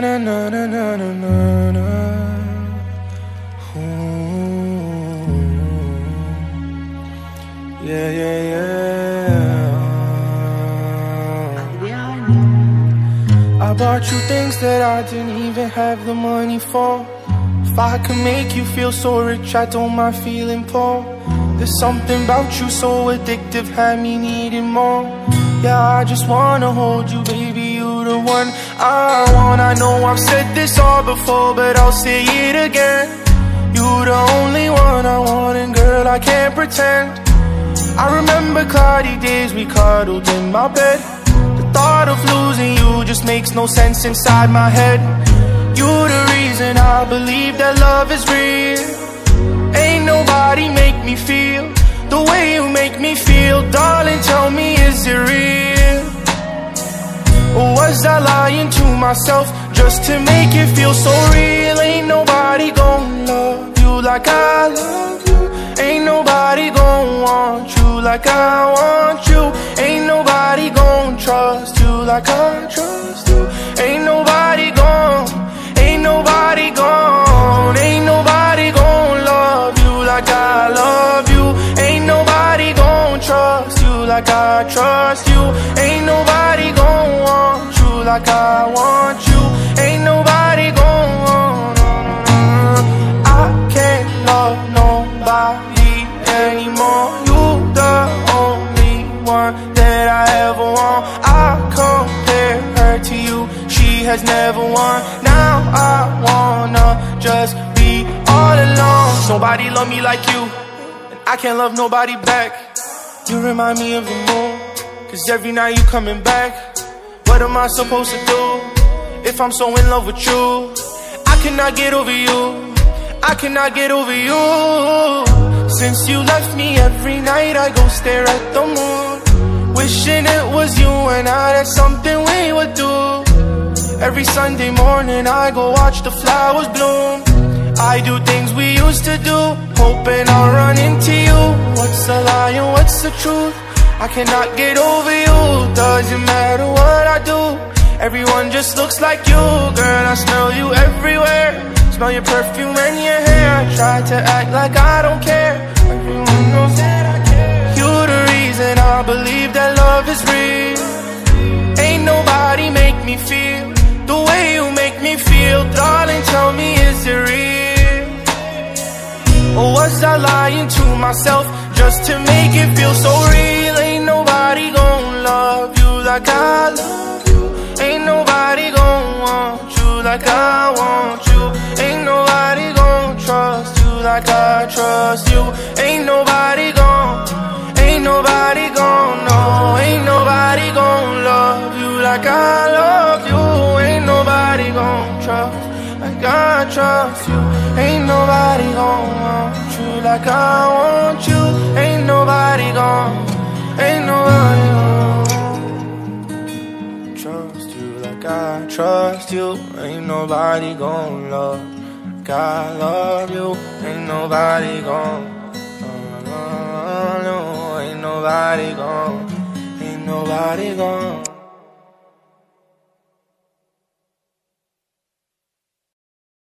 Na na na na na na na. Ooh. Yeah, yeah, yeah. I bought you things that I didn't even have the money for. If I could make you feel so rich, I don't mind feeling poor. There's something about you so addictive, had me needing more. Yeah, I just wanna hold you, baby, you the one I want. I know I've said this all before, but I'll say it again. You the only one I want, and girl, I can't pretend. I remember cloudy days we cuddled in my bed. The thought of losing you just makes no sense inside my head. You the reason I believe that love is real. Ain't nobody make me feel the way you make me feel, darling. Tell me, Or was I lying to myself just to make it feel so real? Ain't nobody gonna love you like I love you. Ain't nobody gonna want you like I want you. Ain't nobody gonna trust you like I trust you. Ain't nobody gonna, ain't nobody like I trust you. Ain't nobody gonna want you like I want you. Ain't nobody gonna want. Uh, uh, uh. I can't love nobody anymore. You the only one that I ever want. I compare her to you. She has never won. Now I wanna just be all alone. Nobody love me like you. And I can't love nobody back. You remind me of the moon. Cause every night you coming back. What am I supposed to do? If I'm so in love with you. I cannot get over you. I cannot get over you. Since you left me every night, I go stare at the moon. Wishing it was you and I, that's something we would do. Every Sunday morning, I go watch the flowers bloom. I do things we used to do, hoping I'll run into truth? I cannot get over you, doesn't matter what I do. Everyone just looks like you, girl. I smell you everywhere. Smell your perfume and your hair. I try to act like I don't care. Everyone knows that I care. You're the reason I believe that love is real. Ain't nobody make me feel the way you make me feel, darling. Tell me, is it real? Or was I lying to myself just to make it feel so real? Ain't nobody gonna love you like I love you. Ain't nobody gonna want you like I want you. Ain't nobody gonna trust you like I trust you. Ain't nobody gonna, ain't nobody gonna know. Ain't nobody gonna love you like I love you. Ain't nobody gonna trust like I trust you. Ain't nobody you like I want you. Ain't nobody gonna, ain't nobody gonna trust you like I trust you. Ain't nobody gonna love like I love you. Ain't nobody gonna, no, no, no, ain't nobody gonna, ain't nobody gonna.